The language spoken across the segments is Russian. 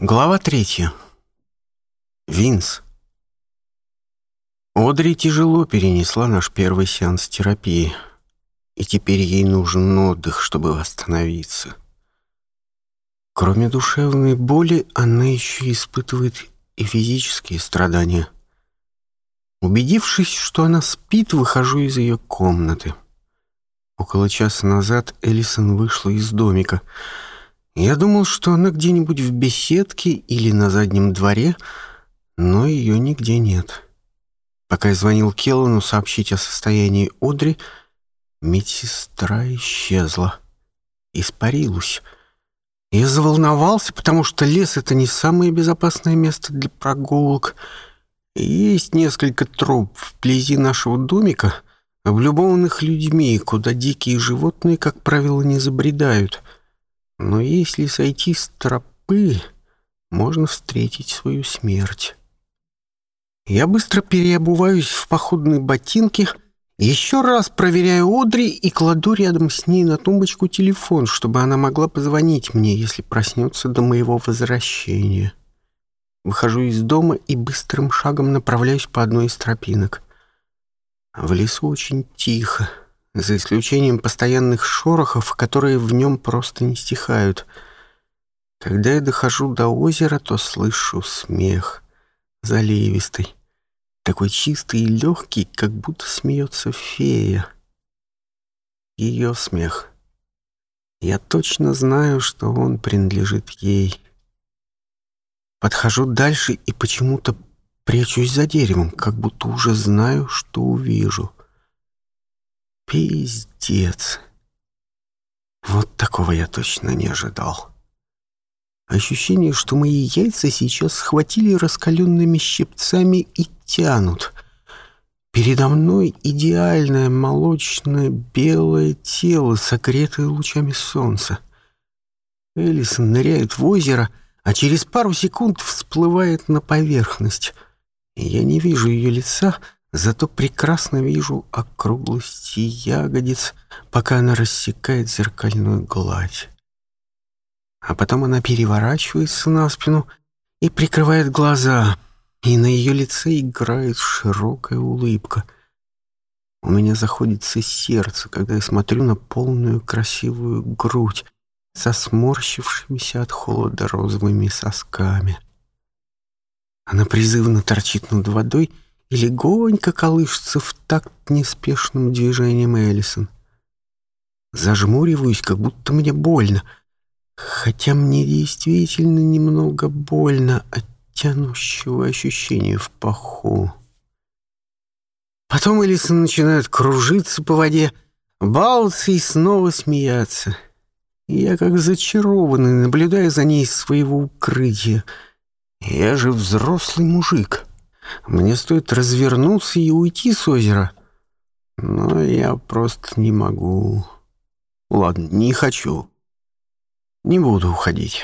Глава третья. Винс. Одри тяжело перенесла наш первый сеанс терапии, и теперь ей нужен отдых, чтобы восстановиться. Кроме душевной боли, она еще испытывает и физические страдания. Убедившись, что она спит, выхожу из ее комнаты. Около часа назад Элисон вышла из домика — я думал, что она где-нибудь в беседке или на заднем дворе, но ее нигде нет. Пока я звонил Келлану сообщить о состоянии Одри, медсестра исчезла, испарилась. Я заволновался, потому что лес — это не самое безопасное место для прогулок. Есть несколько троп вблизи нашего домика, облюбованных людьми, куда дикие животные, как правило, не забредают — но если сойти с тропы, можно встретить свою смерть. Я быстро переобуваюсь в походные ботинки, еще раз проверяю Одри и кладу рядом с ней на тумбочку телефон, чтобы она могла позвонить мне, если проснется до моего возвращения. Выхожу из дома и быстрым шагом направляюсь по одной из тропинок. В лесу очень тихо за исключением постоянных шорохов, которые в нем просто не стихают. Когда я дохожу до озера, то слышу смех, заливистый, такой чистый и легкий, как будто смеется фея. Ее смех. Я точно знаю, что он принадлежит ей. Подхожу дальше и почему-то прячусь за деревом, как будто уже знаю, что увижу. — Пиздец. Вот такого я точно не ожидал. Ощущение, что мои яйца сейчас схватили раскаленными щипцами и тянут. Передо мной идеальное молочное белое тело, согретое лучами солнца. Элисон ныряет в озеро, а через пару секунд всплывает на поверхность. Я не вижу ее лица, Зато прекрасно вижу округлости ягодиц, пока она рассекает зеркальную гладь. А потом она переворачивается на спину и прикрывает глаза, и на ее лице играет широкая улыбка. У меня заходится сердце, когда я смотрю на полную красивую грудь со сморщившимися от холода розовыми сосками. Она призывно торчит над водой легонько колышется в такт неспешным движением Эллисон. Зажмуриваюсь, как будто мне больно, хотя мне действительно немного больно от тянущего ощущения в паху. Потом Эллисон начинает кружиться по воде, балться и снова смеяться. Я как зачарованный наблюдаю за ней из своего укрытия. Я же взрослый мужик. Мне стоит развернуться и уйти с озера. Но я просто не могу. Ладно, не хочу. Не буду уходить.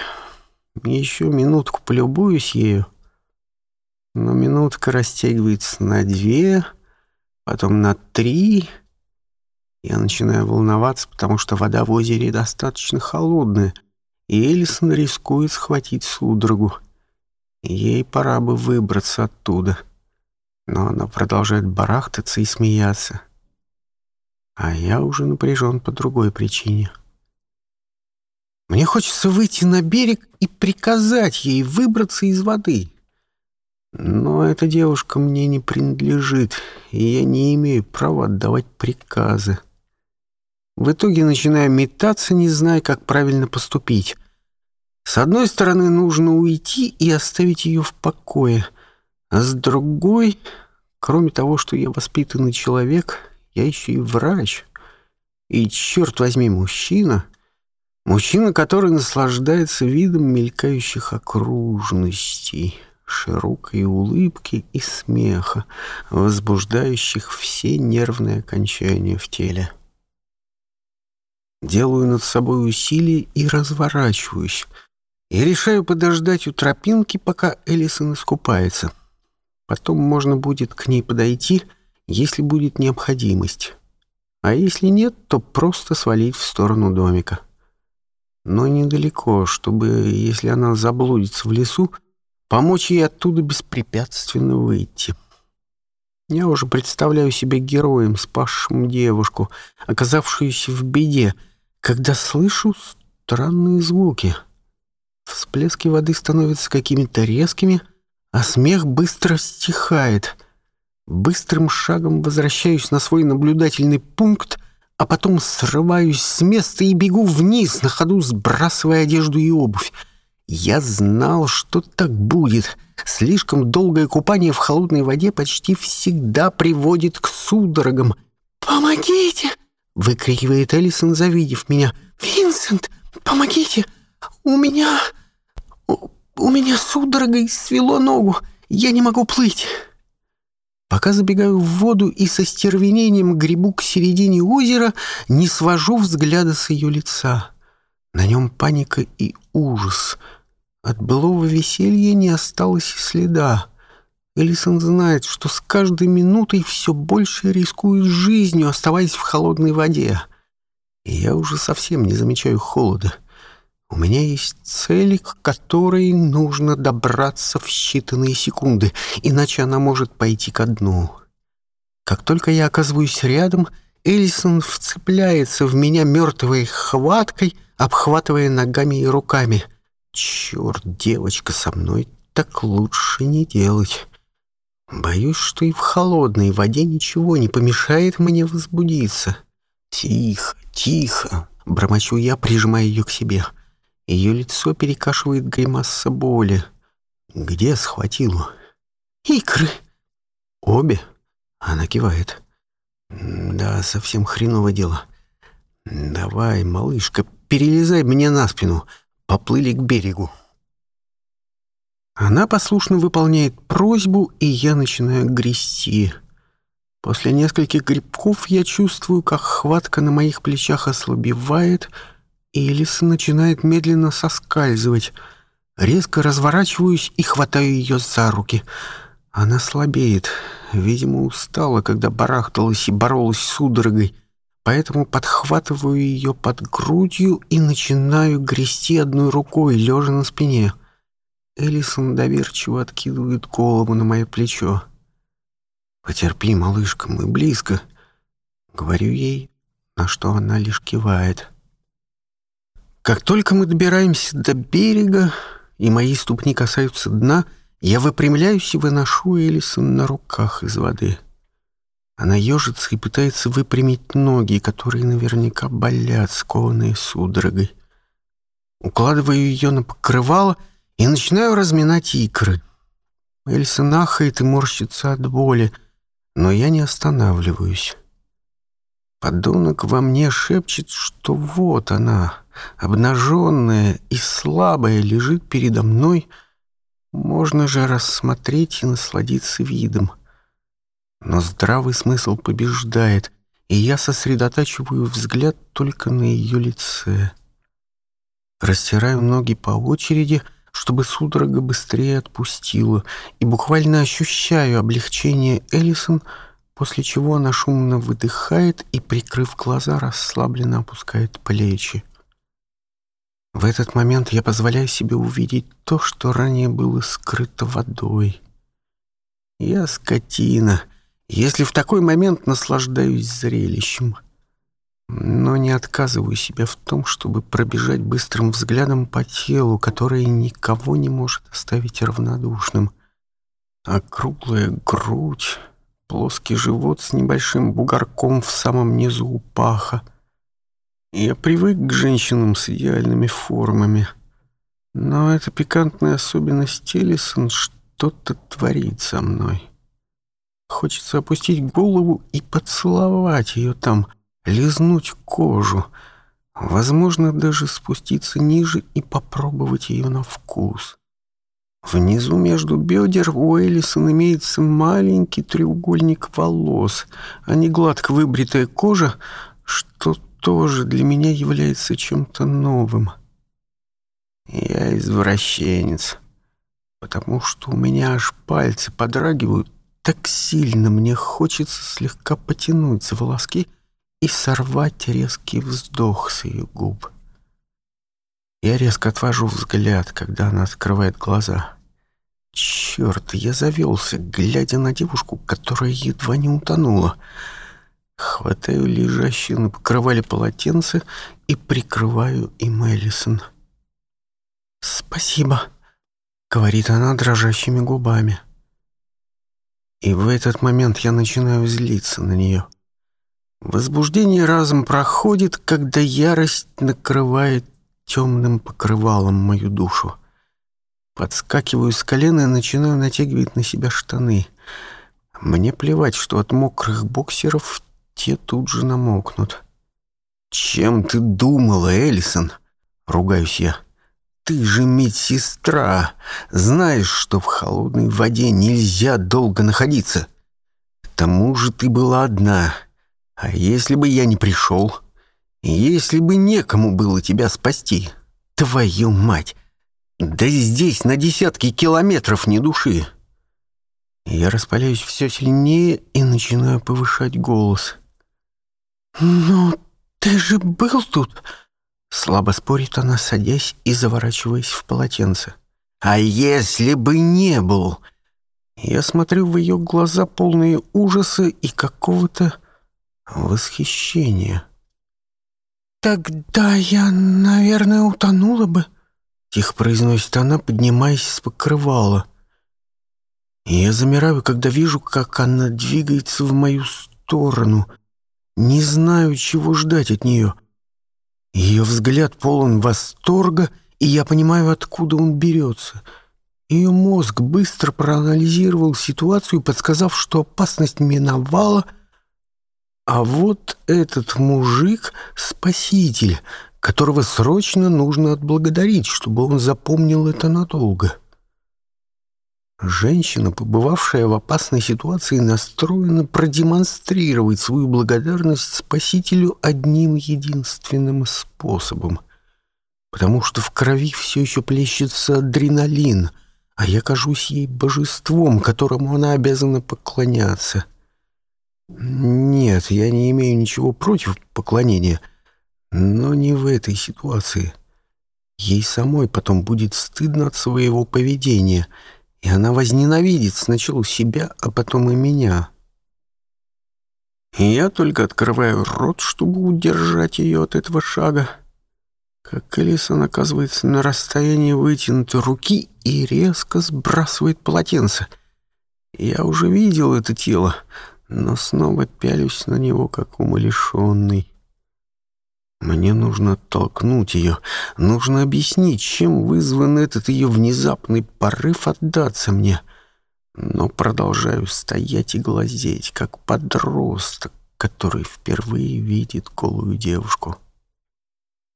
Еще минутку полюбуюсь ею. Но минутка растягивается на две, потом на три. Я начинаю волноваться, потому что вода в озере достаточно холодная, и Элисон рискует схватить судорогу. Ей пора бы выбраться оттуда. Но она продолжает барахтаться и смеяться. А я уже напряжен по другой причине. Мне хочется выйти на берег и приказать ей выбраться из воды. Но эта девушка мне не принадлежит, и я не имею права отдавать приказы. В итоге начинаю метаться, не зная, как правильно поступить. С одной стороны, нужно уйти и оставить ее в покое, а с другой, кроме того, что я воспитанный человек, я еще и врач. И, черт возьми, мужчина, мужчина, который наслаждается видом мелькающих окружностей, широкой улыбки и смеха, возбуждающих все нервные окончания в теле. Делаю над собой усилие и разворачиваюсь — я решаю подождать у тропинки, пока Элисон искупается. Потом можно будет к ней подойти, если будет необходимость. А если нет, то просто свалить в сторону домика. Но недалеко, чтобы, если она заблудится в лесу, помочь ей оттуда беспрепятственно выйти. Я уже представляю себя героем, спасшим девушку, оказавшуюся в беде, когда слышу странные звуки — Всплески воды становятся какими-то резкими, а смех быстро стихает. Быстрым шагом возвращаюсь на свой наблюдательный пункт, а потом срываюсь с места и бегу вниз, на ходу сбрасывая одежду и обувь. Я знал, что так будет. Слишком долгое купание в холодной воде почти всегда приводит к судорогам. «Помогите!» — выкрикивает Элисон, завидев меня. «Винсент, помогите! У меня...» У меня судорогой свело ногу. Я не могу плыть. Пока забегаю в воду и со стервенением грибу к середине озера, не свожу взгляда с ее лица. На нем паника и ужас. От былого веселья не осталось и следа. Элисон знает, что с каждой минутой все больше рискует жизнью, оставаясь в холодной воде. И я уже совсем не замечаю холода. У меня есть цель, к которой нужно добраться в считанные секунды, иначе она может пойти ко дну. Как только я оказываюсь рядом, Эльсон вцепляется в меня мертвой хваткой, обхватывая ногами и руками. Черт, девочка, со мной так лучше не делать. Боюсь, что и в холодной воде ничего не помешает мне возбудиться. Тихо, тихо, бормочу я, прижимая ее к себе. Ее лицо перекашивает гримаса боли. «Где схватила?» «Икры!» «Обе?» Она кивает. «Да, совсем хреново дело. Давай, малышка, перелезай мне на спину. Поплыли к берегу». Она послушно выполняет просьбу, и я начинаю грести. После нескольких грибков я чувствую, как хватка на моих плечах ослабевает, и Элиса начинает медленно соскальзывать. Резко разворачиваюсь и хватаю ее за руки. Она слабеет. Видимо, устала, когда барахталась и боролась с судорогой. Поэтому подхватываю ее под грудью и начинаю грести одной рукой, лежа на спине. Элисон доверчиво откидывает голову на мое плечо. «Потерпи, малышка, мы близко», — говорю ей, на что она лишь кивает. Как только мы добираемся до берега, и мои ступни касаются дна, я выпрямляюсь и выношу Элисон на руках из воды. Она ежится и пытается выпрямить ноги, которые наверняка болят, скованные судорогой. Укладываю ее на покрывало и начинаю разминать икры. Элисон ахает и морщится от боли, но я не останавливаюсь. Подонок во мне шепчет, что вот она — обнаженная э, и слабая, лежит передо мной, можно же рассмотреть и насладиться видом. Но здравый смысл побеждает, и я сосредотачиваю взгляд только на ее лице. Растираю ноги по очереди, чтобы судорога быстрее отпустила, и буквально ощущаю облегчение Эллисон, после чего она шумно выдыхает и, прикрыв глаза, расслабленно опускает плечи. В этот момент я позволяю себе увидеть то, что ранее было скрыто водой. Я скотина, если в такой момент наслаждаюсь зрелищем. Но не отказываю себя в том, чтобы пробежать быстрым взглядом по телу, которое никого не может оставить равнодушным. Округлая грудь, плоский живот с небольшим бугорком в самом низу у паха — я привык к женщинам с идеальными формами. Но эта пикантная особенность Телесон что-то творит со мной. Хочется опустить голову и поцеловать ее там, лизнуть кожу. Возможно, даже спуститься ниже и попробовать ее на вкус. Внизу между бедер у Элисон имеется маленький треугольник волос, а не гладко выбритая кожа, что тоже для меня является чем-то новым. Я извращенец, потому что у меня аж пальцы подрагивают, так сильно мне хочется слегка потянуть за волоски и сорвать резкий вздох с ее губ. Я резко отвожу взгляд, когда она открывает глаза. Черт, я завелся, глядя на девушку, которая едва не утонула — Хватаю лежащие на покрывале полотенце и прикрываю им Эллисон. «Спасибо», — говорит она дрожащими губами. И в этот момент я начинаю злиться на нее. Возбуждение разом проходит, когда ярость накрывает темным покрывалом мою душу. Подскакиваю с колена и начинаю натягивать на себя штаны. Мне плевать, что от мокрых боксеров те тут же намокнут. «Чем ты думала, Эллисон? — ругаюсь я. «Ты же медсестра. Знаешь, что в холодной воде нельзя долго находиться. К тому же ты была одна. А если бы я не пришел? Если бы некому было тебя спасти? Твою мать! Да здесь на десятки километров не души!» Я распаляюсь все сильнее и начинаю повышать голос. «Ну, ты же был тут!» Слабо спорит она, садясь и заворачиваясь в полотенце. «А если бы не был?» Я смотрю в ее глаза полные ужаса и какого-то восхищения. «Тогда я, наверное, утонула бы», — тихо произносит она, поднимаясь с покрывала. Я замираю, когда вижу, как она двигается в мою сторону — не знаю, чего ждать от нее. Ее взгляд полон восторга, и я понимаю, откуда он берется. Ее мозг быстро проанализировал ситуацию, подсказав, что опасность миновала. А вот этот мужик — спаситель, которого срочно нужно отблагодарить, чтобы он запомнил это надолго. — Женщина, побывавшая в опасной ситуации, настроена продемонстрировать свою благодарность Спасителю одним единственным способом. Потому что в крови все еще плещется адреналин, а я кажусь ей божеством, которому она обязана поклоняться. Нет, я не имею ничего против поклонения, но не в этой ситуации. Ей самой потом будет стыдно от своего поведения — и она возненавидит сначала себя, а потом и меня. И я только открываю рот, чтобы удержать ее от этого шага, как Элисон оказывается на расстоянии вытянутой руки и резко сбрасывает полотенце. Я уже видел это тело, но снова пялюсь на него, как умалишенный. Мне нужно толкнуть ее, нужно объяснить, чем вызван этот ее внезапный порыв отдаться мне. Но продолжаю стоять и глазеть, как подросток, который впервые видит голую девушку.